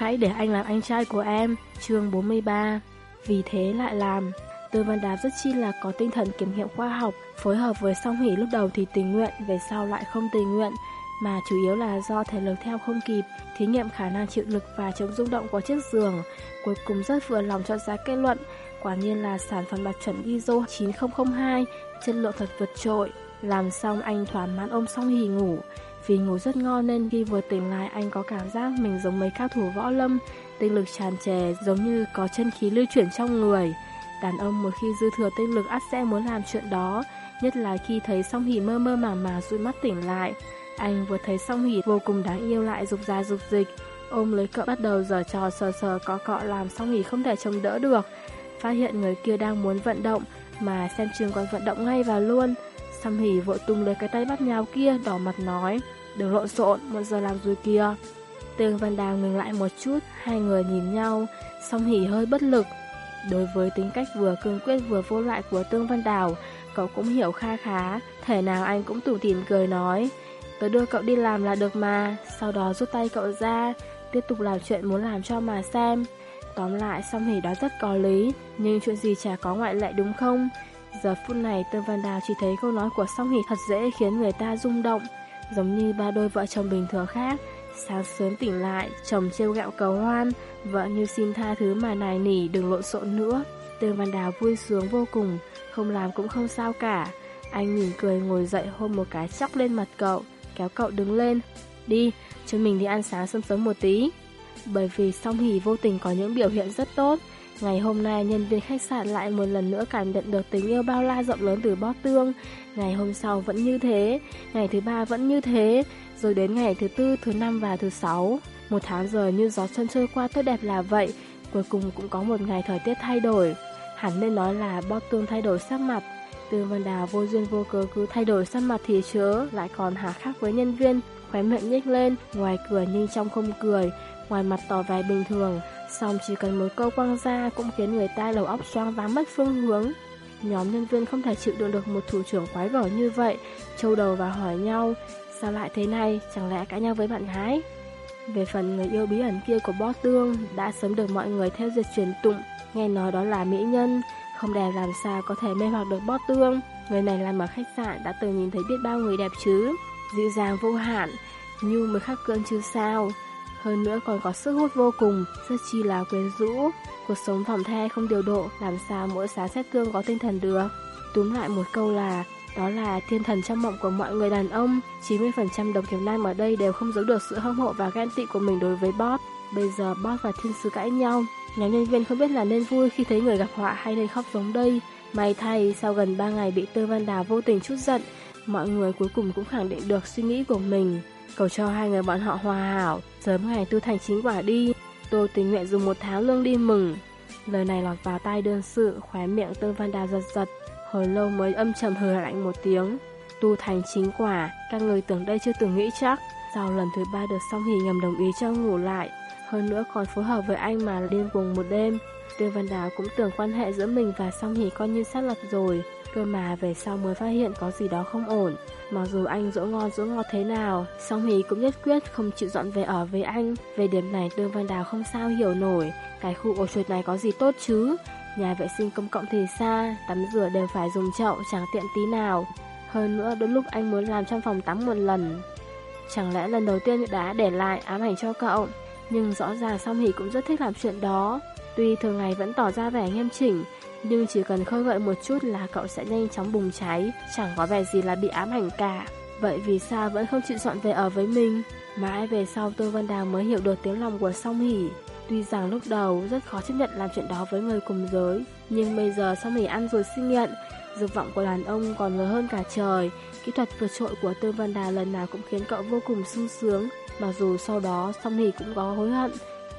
Hãy để anh làm anh trai của em, chương 43. Vì thế lại làm. Tư Văn Đào rất chi là có tinh thần kiểm nghiệm khoa học, phối hợp với song hỷ lúc đầu thì tình nguyện, về sau lại không tình nguyện, mà chủ yếu là do thể lực theo không kịp, thí nghiệm khả năng chịu lực và chống rung động của chiếc giường. Cuối cùng rất vừa lòng cho ra kết luận, quả nhiên là sản phẩm đạt chuẩn ISO 9002, chất lượng thật vượt trội. Làm xong anh thỏa mãn ôm song hỷ ngủ, vì ngủ rất ngon nên khi vừa tỉnh lại anh có cảm giác mình giống mấy cao thủ võ lâm, tinh lực tràn trề giống như có chân khí lưu chuyển trong người. Đàn ông một khi dư thừa tinh lực ắt sẽ muốn làm chuyện đó, nhất là khi thấy song hỷ mơ mơ màng màng dụi mắt tỉnh lại. Anh vừa thấy song hỷ vô cùng đáng yêu lại dục ra dục dịch, ôm lấy cậu bắt đầu giở trò sờ sờ có cọ làm song hỷ không thể chống đỡ được. Phát hiện người kia đang muốn vận động, mà xem trường còn vận động ngay vào luôn. Song hỷ vội tung lấy cái tay bắt nhau kia, đỏ mặt nói, đừng lộn xộn, một giờ làm rồi kia. Tương Văn Đào ngừng lại một chút, hai người nhìn nhau, song hỉ hơi bất lực. Đối với tính cách vừa cương quyết vừa vô lại của Tương Văn Đào, cậu cũng hiểu kha khá, thể nào anh cũng tủm tỉm cười nói, tớ đưa cậu đi làm là được mà, sau đó rút tay cậu ra, tiếp tục làm chuyện muốn làm cho mà xem. Tóm lại, song hỉ đó rất có lý, nhưng chuyện gì chả có ngoại lệ đúng không? Giờ phút này Tương Văn Đào chỉ thấy câu nói của song Hỷ thật dễ khiến người ta rung động, giống như ba đôi vợ chồng bình thường khác. Sáng sớm tỉnh lại, chồng trêu gạo cầu hoan, vợ như xin tha thứ mà nài nỉ đừng lộn xộn nữa. Tương Văn Đào vui sướng vô cùng, không làm cũng không sao cả. Anh mỉm cười ngồi dậy hôn một cái chóc lên mặt cậu, kéo cậu đứng lên. Đi, chúng mình đi ăn sáng sớm sớm một tí. Bởi vì song hỷ vô tình có những biểu hiện rất tốt, Ngày hôm nay, nhân viên khách sạn lại một lần nữa cảm nhận được tình yêu bao la rộng lớn từ bót tương. Ngày hôm sau vẫn như thế, ngày thứ ba vẫn như thế, rồi đến ngày thứ tư, thứ năm và thứ sáu. Một tháng giờ như gió xuân trôi qua tốt đẹp là vậy, cuối cùng cũng có một ngày thời tiết thay đổi. Hẳn nên nói là bót tương thay đổi sắc mặt. Từ Văn Đào vô duyên vô cớ cứ thay đổi sắc mặt thì chớ, lại còn hà khắc với nhân viên, khóe miệng nhếch lên, ngoài cười nhưng trong không cười, ngoài mặt tỏ vẻ bình thường, Xong chỉ cần một câu quăng ra cũng khiến người ta đầu óc xoang váng mất phương hướng. Nhóm nhân viên không thể chịu đựng được một thủ trưởng quái gở như vậy, trâu đầu và hỏi nhau, sao lại thế này, chẳng lẽ cãi nhau với bạn gái? Về phần người yêu bí ẩn kia của bó tương, đã sớm được mọi người theo dệt truyền tụng, nghe nói đó là mỹ nhân, không đẹp làm sao có thể mê hoặc được bó tương. Người này làm ở khách sạn đã từng nhìn thấy biết bao người đẹp chứ, dịu dàng vô hạn, như mới khắc cơn chứ sao. Hơn nữa còn có sức hút vô cùng, rất chi là quyến rũ. Cuộc sống phòng the không điều độ, làm sao mỗi sáng xét tương có tinh thần được. Túm lại một câu là, đó là thiên thần trong mộng của mọi người đàn ông. 90% đồng nghiệp nam ở đây đều không giấu được sự hâm mộ và ghen tị của mình đối với Bob. Bây giờ Bob và thiên sứ cãi nhau. Nhóm nhân viên không biết là nên vui khi thấy người gặp họa hay nên khóc giống đây. May thay, sau gần 3 ngày bị Tư Văn Đào vô tình chút giận, mọi người cuối cùng cũng khẳng định được suy nghĩ của mình cầu cho hai người bọn họ hòa hảo, sớm ngày tu thành chính quả đi. Tôi tình nguyện dùng một tháng lương đi mừng. Lời này lọt vào tai đơn sự, khóe miệng Tương Văn Đào giật giật, hồi lâu mới âm trầm hừ lạnh một tiếng. Tu thành chính quả, các người tưởng đây chưa từng nghĩ chắc. Sau lần thứ ba được song hỉ ngầm đồng ý cho ngủ lại, hơn nữa còn phối hợp với anh mà điên cuồng một đêm. Tương Văn Đào cũng tưởng quan hệ giữa mình và song hỉ coi như xác lập rồi, cơ mà về sau mới phát hiện có gì đó không ổn. Mặc dù anh dỗ ngon dỗ ngọt thế nào, song Hí cũng nhất quyết không chịu dọn về ở với anh. Về điểm này Tương Văn Đào không sao hiểu nổi, cái khu ổ chuột này có gì tốt chứ. Nhà vệ sinh công cộng thì xa, tắm rửa đều phải dùng chậu, chẳng tiện tí nào. Hơn nữa đôi lúc anh muốn làm trong phòng tắm một lần. Chẳng lẽ lần đầu tiên đã để lại ám ảnh cho cậu? Nhưng rõ ràng song Hỷ cũng rất thích làm chuyện đó. Tuy thường ngày vẫn tỏ ra vẻ nghiêm chỉnh, nhưng chỉ cần khơi gợi một chút là cậu sẽ nhanh chóng bùng cháy, chẳng có vẻ gì là bị ám ảnh cả. Vậy vì sao vẫn không chịu dọn về ở với mình? Mãi về sau Tô Văn Đào mới hiểu được tiếng lòng của Song Hỷ. Tuy rằng lúc đầu rất khó chấp nhận làm chuyện đó với người cùng giới, nhưng bây giờ Song Hỷ ăn rồi xin nghiện, dục vọng của đàn ông còn lớn hơn cả trời. Kỹ thuật vượt trội của Tô Văn Đào lần nào cũng khiến cậu vô cùng sung sướng, mặc dù sau đó Song Hỷ cũng có hối hận.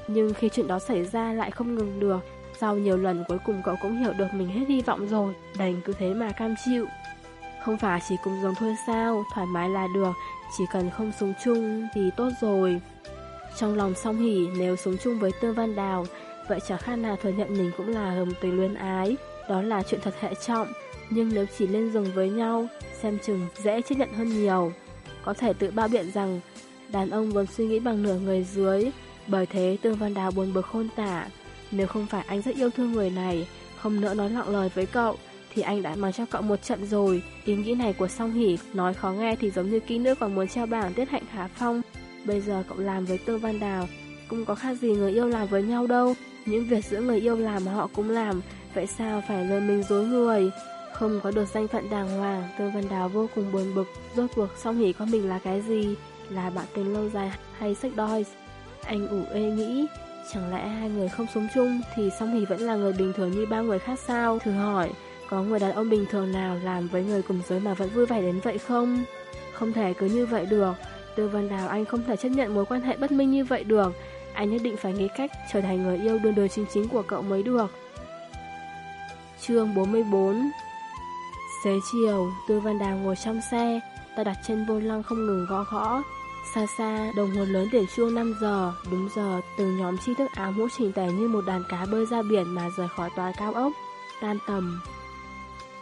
Nhưng khi chuyện đó xảy ra lại không ngừng được, sau nhiều lần cuối cùng cậu cũng hiểu được mình hết hy vọng rồi, đành cứ thế mà cam chịu. Không phải chỉ cùng giống thôi sao, thoải mái là được, chỉ cần không sống chung thì tốt rồi. Trong lòng song hỉ nếu sống chung với Tương Văn Đào, vậy chẳng khác nào thừa nhận mình cũng là hầm tình luyến ái, đó là chuyện thật hệ trọng. Nhưng nếu chỉ lên giường với nhau, xem chừng dễ chấp nhận hơn nhiều. Có thể tự bao biện rằng đàn ông vốn suy nghĩ bằng nửa người dưới, Bởi thế Tương Văn Đào buồn bực khôn tả. Nếu không phải anh rất yêu thương người này, không nỡ nói lặng lời với cậu, thì anh đã mang cho cậu một trận rồi. Ý nghĩ này của Song Hỷ nói khó nghe thì giống như kỹ nữ còn muốn treo bảng tiết hạnh Hà Phong. Bây giờ cậu làm với Tương Văn Đào, cũng có khác gì người yêu làm với nhau đâu. Những việc giữa người yêu làm mà họ cũng làm, vậy sao phải lừa mình dối người? Không có được danh phận đàng hoàng, Tương Văn Đào vô cùng buồn bực, rốt cuộc Song Hỷ có mình là cái gì? Là bạn tình lâu dài hay sách đôi? Anh ủ ê nghĩ, chẳng lẽ hai người không sống chung thì Song Hỷ vẫn là người bình thường như ba người khác sao? Thử hỏi, có người đàn ông bình thường nào làm với người cùng giới mà vẫn vui vẻ đến vậy không? Không thể cứ như vậy được. Tư Văn Đào anh không thể chấp nhận mối quan hệ bất minh như vậy được. Anh nhất định phải nghĩ cách trở thành người yêu đương đời chính chính của cậu mới được. Chương 44 Xế chiều, Tư Văn Đào ngồi trong xe, ta đặt chân vô lăng không ngừng gõ gõ. Xa xa, đồng hồ lớn điểm chuông 5 giờ, đúng giờ, từng nhóm chi thức áo mũ chỉnh tề như một đàn cá bơi ra biển mà rời khỏi tòa cao ốc. Tan tầm,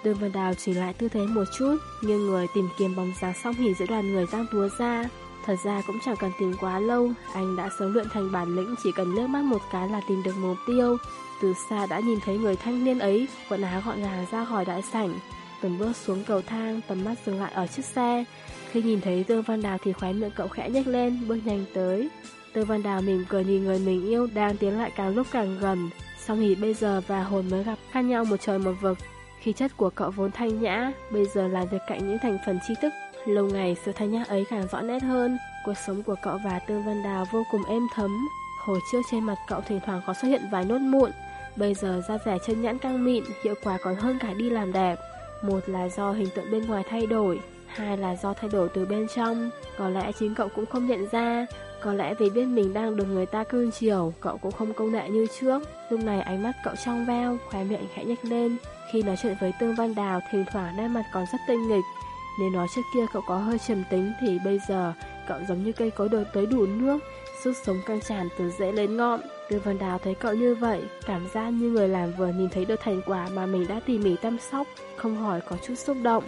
Đường Văn Đào chỉ lại tư thế một chút, nhưng người tìm kiếm bóng dáng song hỉ giữa đoàn người giang túa ra. Thật ra cũng chẳng cần tìm quá lâu, anh đã sớm luyện thành bản lĩnh chỉ cần lướt mắt một cái là tìm được mục tiêu. Từ xa đã nhìn thấy người thanh niên ấy, quần áo gọn gàng ra khỏi đại sảnh. Từng bước xuống cầu thang, tầm mắt dừng lại ở chiếc xe. Khi nhìn thấy Tương Văn Đào thì khóe miệng cậu khẽ nhếch lên, bước nhanh tới. Tương Văn Đào mỉm cười nhìn người mình yêu đang tiến lại càng lúc càng gần. Song hỉ bây giờ và hồn mới gặp khác nhau một trời một vực. Khí chất của cậu vốn thanh nhã, bây giờ làm việc cạnh những thành phần tri thức. Lâu ngày sự thanh nhã ấy càng rõ nét hơn. Cuộc sống của cậu và Tương Văn Đào vô cùng êm thấm. Hồi trước trên mặt cậu thỉnh thoảng có xuất hiện vài nốt mụn. Bây giờ da vẻ chân nhãn căng mịn, hiệu quả còn hơn cả đi làm đẹp. Một là do hình tượng bên ngoài thay đổi, hai là do thay đổi từ bên trong. Có lẽ chính cậu cũng không nhận ra, có lẽ vì biết mình đang được người ta cương chiều, cậu cũng không công nệ như trước. Lúc này ánh mắt cậu trong veo, khóe miệng khẽ nhếch lên. Khi nói chuyện với Tương Văn Đào, thỉnh thoảng nét mặt còn rất tinh nghịch. Nếu nói trước kia cậu có hơi trầm tính thì bây giờ cậu giống như cây cối được tới đủ nước, sức sống căng tràn từ rễ lên ngọn. Tương Văn Đào thấy cậu như vậy, cảm giác như người làm vừa nhìn thấy được thành quả mà mình đã tỉ mỉ chăm sóc, không hỏi có chút xúc động.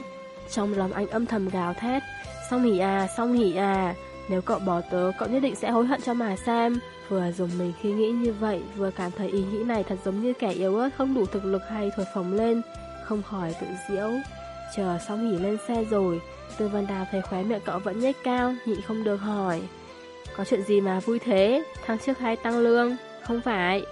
Trong lòng anh âm thầm gào thét, song hỉ à, song hỉ à, nếu cậu bỏ tớ, cậu nhất định sẽ hối hận cho mà xem. Vừa dùng mình khi nghĩ như vậy, vừa cảm thấy ý nghĩ này thật giống như kẻ yếu ớt không đủ thực lực hay thổi phồng lên, không khỏi tự diễu. Chờ song hỉ lên xe rồi, Tư Văn Đào thấy khóe miệng cậu vẫn nhếch cao, nhị không được hỏi. Có chuyện gì mà vui thế, tháng trước hay tăng lương? Không phải.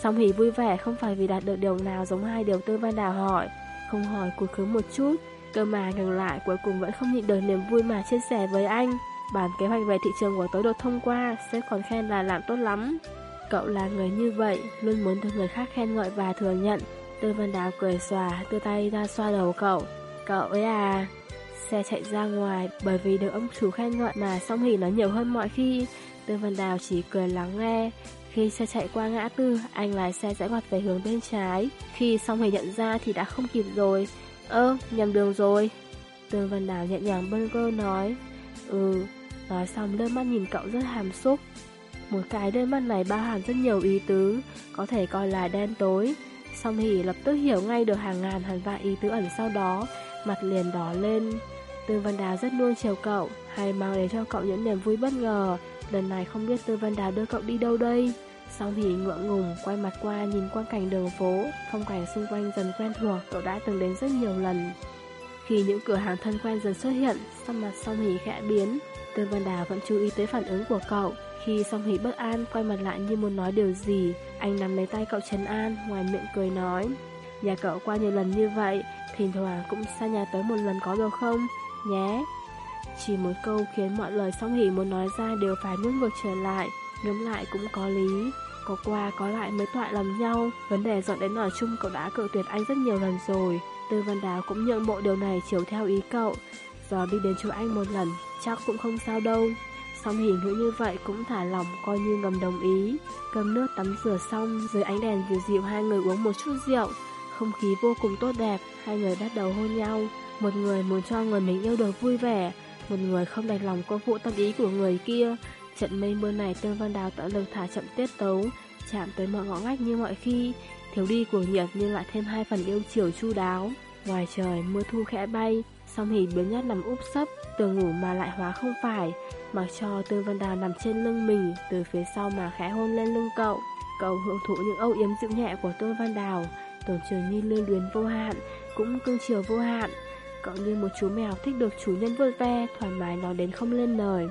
Song hỉ vui vẻ không phải vì đạt được điều nào giống hai điều Tư Văn Đào hỏi, không hỏi cúi khứ một chút, cơ mà ngừng lại cuối cùng vẫn không nhịn được niềm vui mà chia sẻ với anh. Bản kế hoạch về thị trường của tớ được thông qua, sếp còn khen là làm tốt lắm. Cậu là người như vậy, luôn muốn được người khác khen ngợi và thừa nhận. Tư Văn Đào cười xòa, đưa tay ra xoa đầu cậu. Cậu ấy à... Xe chạy ra ngoài, bởi vì được ông chủ khen ngợi mà song hỉ nó nhiều hơn mọi khi. Tư Văn Đào chỉ cười lắng nghe. Khi xe chạy qua ngã tư, anh lái xe rẽ ngoặt về hướng bên trái. Khi song hỉ nhận ra thì đã không kịp rồi. Ơ, nhầm đường rồi. Tư Văn Đào nhẹ nhàng bâng cơ nói. Ừ, nói xong đôi mắt nhìn cậu rất hàm xúc. Một cái đôi mắt này bao hàm rất nhiều ý tứ, có thể coi là đen tối. Song Hỷ lập tức hiểu ngay được hàng ngàn hàng vạn ý tứ ẩn sau đó, mặt liền đỏ lên. Tư Văn Đào rất nuông chiều cậu, hay mang đến cho cậu những niềm vui bất ngờ. Lần này không biết Tư Văn Đào đưa cậu đi đâu đây. Song Hỷ ngượng ngùng, quay mặt qua nhìn quang cảnh đường phố, phong cảnh xung quanh dần quen thuộc, cậu đã từng đến rất nhiều lần. Khi những cửa hàng thân quen dần xuất hiện, sắc mặt Song Hỷ khẽ biến. Tương Văn Đào vẫn chú ý tới phản ứng của cậu. Khi Song Hỷ bất an, quay mặt lại như muốn nói điều gì, anh nắm lấy tay cậu trấn an, ngoài miệng cười nói. Nhà cậu qua nhiều lần như vậy, thỉnh thoảng cũng xa nhà tới một lần có được không? Nhé. Chỉ một câu khiến mọi lời Song Hỷ muốn nói ra đều phải nuốt ngược trở lại, ngấm lại cũng có lý. Có qua, có lại mới tọa lòng nhau. Vấn đề dọn đến ở chung cậu đã cự tuyệt anh rất nhiều lần rồi. Tư Văn Đào cũng nhượng bộ điều này chiều theo ý cậu. Giờ đi đến chỗ anh một lần, Chắc cũng không sao đâu. Xong hỉ nữ như vậy cũng thả lỏng, Coi như ngầm đồng ý. Cầm nước tắm rửa xong, Dưới ánh đèn dịu dịu hai người uống một chút rượu. Không khí vô cùng tốt đẹp, Hai người bắt đầu hôn nhau. Một người muốn cho người mình yêu được vui vẻ, Một người không đành lòng cô phụ tâm ý của người kia. Trận mây mưa này Tương Văn Đào tận lực thả chậm tiết tấu Chạm tới mọi ngõ ngách như mọi khi Thiếu đi của nhiệt nhưng lại thêm hai phần yêu chiều chu đáo Ngoài trời mưa thu khẽ bay, song hỉ biến nhất nằm úp sấp, tường ngủ mà lại hóa không phải, mặc cho Tương Văn Đào nằm trên lưng mình, từ phía sau mà khẽ hôn lên lưng cậu. Cậu hưởng thụ những âu yếm dịu nhẹ của Tương Văn Đào, tưởng chừng như lưu luyến vô hạn, cũng cưng chiều vô hạn. Cậu như một chú mèo thích được chủ nhân vuốt ve, thoải mái nói đến không lên lời.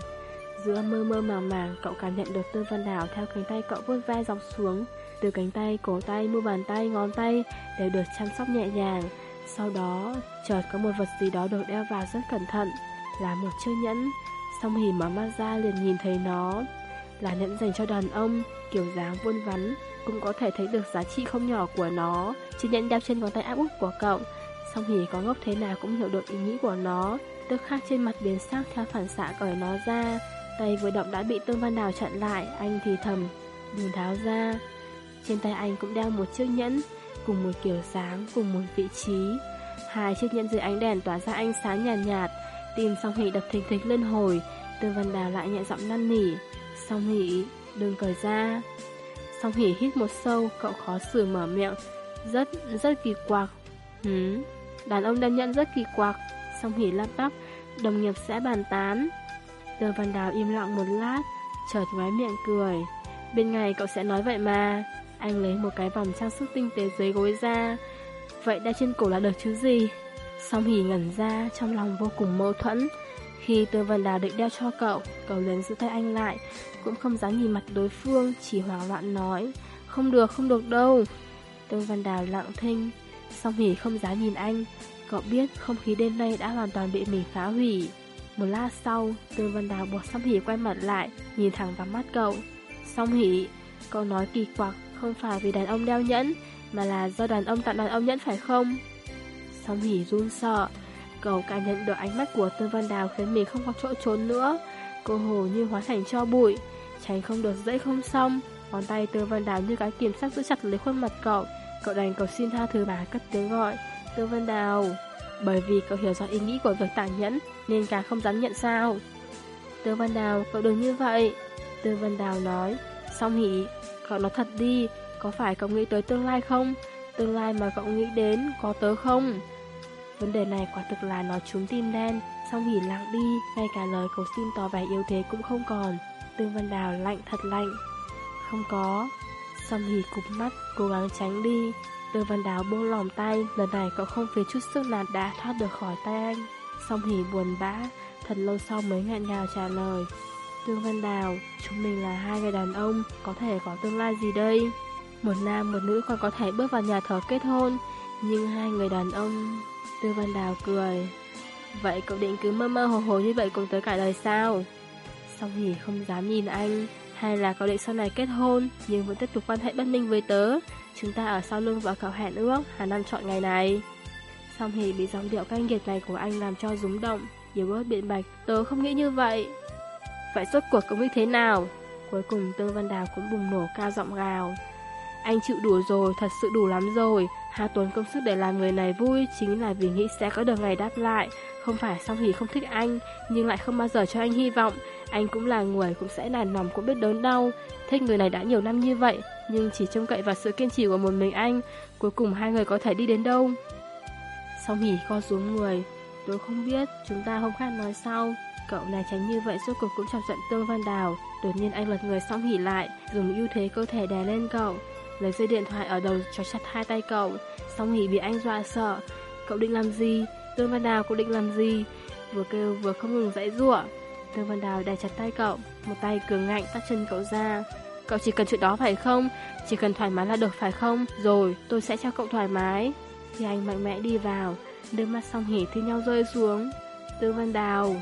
Giữa mơ mơ màng màng, cậu cảm nhận được Tư Văn Đào theo cánh tay cậu vuốt vai dọc xuống, từ cánh tay, cổ tay, mu bàn tay, ngón tay đều được chăm sóc nhẹ nhàng. Sau đó, chợt có một vật gì đó được đeo vào rất cẩn thận, là một chiếc nhẫn. Song hỉ mở mắt ra liền nhìn thấy nó, là nhẫn dành cho đàn ông, kiểu dáng vuông vắn, cũng có thể thấy được giá trị không nhỏ của nó. Chiếc nhẫn đeo trên ngón tay áp út của cậu, song hỉ có ngốc thế nào cũng hiểu được ý nghĩ của nó. Tức khắc trên mặt biến sắc theo phản xạ cởi nó ra, tay vừa động đã bị Tương Văn Đào chặn lại, anh thì thầm, đừng tháo ra. Trên tay anh cũng đeo một chiếc nhẫn, cùng một kiểu dáng, cùng một vị trí. Hai chiếc nhẫn dưới ánh đèn tỏa ra ánh sáng nhàn nhạt, nhạt, tim song hỷ đập thình thịch lên hồi, Tôn Văn Đào lại nhẹ giọng năn nỉ, song hỷ, đừng cởi ra. Song hỷ hít một sâu, cậu khó xử mở miệng, rất, rất kỳ quặc. Hứ, đàn ông đeo nhận rất kỳ quặc, song hỷ lắp bắp, đồng nghiệp sẽ bàn tán. Tư Văn Đào im lặng một lát, chợt ngoái miệng cười. Bên ngày cậu sẽ nói vậy mà. Anh lấy một cái vòng trang sức tinh tế dưới gối ra. Vậy đeo trên cổ là được chứ gì? Song hỉ ngẩn ra Trong lòng vô cùng mâu thuẫn. Khi Tư Văn Đào định đeo cho cậu Cậu liền giữ tay anh lại Cũng không dám nhìn mặt đối phương Chỉ hoảng loạn nói Không được không được đâu. Tư Văn Đào lặng thinh. Song hỉ không dám nhìn anh. Cậu biết không khí đêm nay đã hoàn toàn bị mình phá hủy. Một lát sau Tư Vân Đào buộc Song Hỷ quay mặt lại Nhìn thẳng vào mắt cậu Song Hỷ, Cậu nói kỳ quặc không phải vì đàn ông đeo nhẫn, mà là do đàn ông tặng đàn ông nhẫn phải không? Song Hỷ run sợ, cậu cảm nhận được ánh mắt của Tư Văn Đào khiến mình không có chỗ trốn nữa. Cô hồ như hóa thành cho bụi, tránh không được dễ không xong. Ngón tay Tư Văn Đào như cái kiểm sắc giữ chặt lấy khuôn mặt cậu. Cậu đành cầu xin tha thứ bà cất tiếng gọi. Tư Văn Đào, bởi vì cậu hiểu rõ ý nghĩ của việc tặng nhẫn nên càng không dám nhận sao. Tư Văn Đào, cậu đừng như vậy. Tư Văn Đào nói, song hỉ, Cậu nói thật đi, có phải cậu nghĩ tới tương lai không? Tương lai mà cậu nghĩ đến có tớ không? Vấn đề này quả thực là nó trúng tim đen, xong hỉ lặng đi, ngay cả lời cầu xin tỏ vẻ yêu thế cũng không còn. Tư Văn Đào lạnh thật lạnh. Không có. Song Hỷ cụp mắt, cố gắng tránh đi. Tương Văn Đào buông lòng tay, lần này cậu không vì chút sức nào đã thoát được khỏi tay anh. Song Hỷ buồn bã, thật lâu sau mới ngạn ngào trả lời. Tương Văn Đào, chúng mình là hai người đàn ông, có thể có tương lai gì đây? Một nam một nữ còn có thể bước vào nhà thờ kết hôn, nhưng hai người đàn ông... Tương Văn Đào cười. Vậy cậu định cứ mơ mơ hồ hồ như vậy cùng tới cả đời sao? Song Hỷ không dám nhìn anh, hay là cậu định sau này kết hôn, nhưng vẫn tiếp tục quan hệ bất minh với tớ. Chúng ta ở sau lưng và cậu hẹn ước, Hà Nam chọn ngày này. Song Hỷ bị giọng điệu canh nghiệt này của anh làm cho rúng động, yếu ớt biện bạch, tớ không nghĩ như vậy. Vậy suốt cuộc cũng như thế nào? Cuối cùng Tương Văn Đào cũng bùng nổ cao giọng gào. Anh chịu đủ rồi, thật sự đủ lắm rồi. Hà Tuấn công sức để làm người này vui chính là vì nghĩ sẽ có được ngày đáp lại. Không phải song Hỷ không thích anh, nhưng lại không bao giờ cho anh hy vọng. Anh cũng là người cũng sẽ nản lòng cũng biết đớn đau. Thích người này đã nhiều năm như vậy, nhưng chỉ trông cậy vào sự kiên trì của một mình anh. Cuối cùng hai người có thể đi đến đâu? Song Hỷ co xuống người. Tôi không biết, chúng ta không khác nói sau. Cậu này tránh như vậy suốt cuộc cũng chọc giận Tương Văn Đào Đột nhiên anh lật người Song Hỷ lại Dùng ưu thế cơ thể đè lên cậu Lấy dây điện thoại ở đầu cho chặt hai tay cậu, Xong hỷ bị anh dọa sợ Cậu định làm gì? Tương Văn Đào cũng định làm gì? Vừa kêu vừa không ngừng dãy rủa Tương Văn Đào đè chặt tay cậu, Một tay cường ngạnh tắt chân cậu ra Cậu chỉ cần chuyện đó phải không? Chỉ cần thoải mái là được phải không? Rồi, tôi sẽ cho cậu thoải mái Thì anh mạnh mẽ đi vào đôi mắt song hỉ thi nhau rơi xuống Tương Văn Đào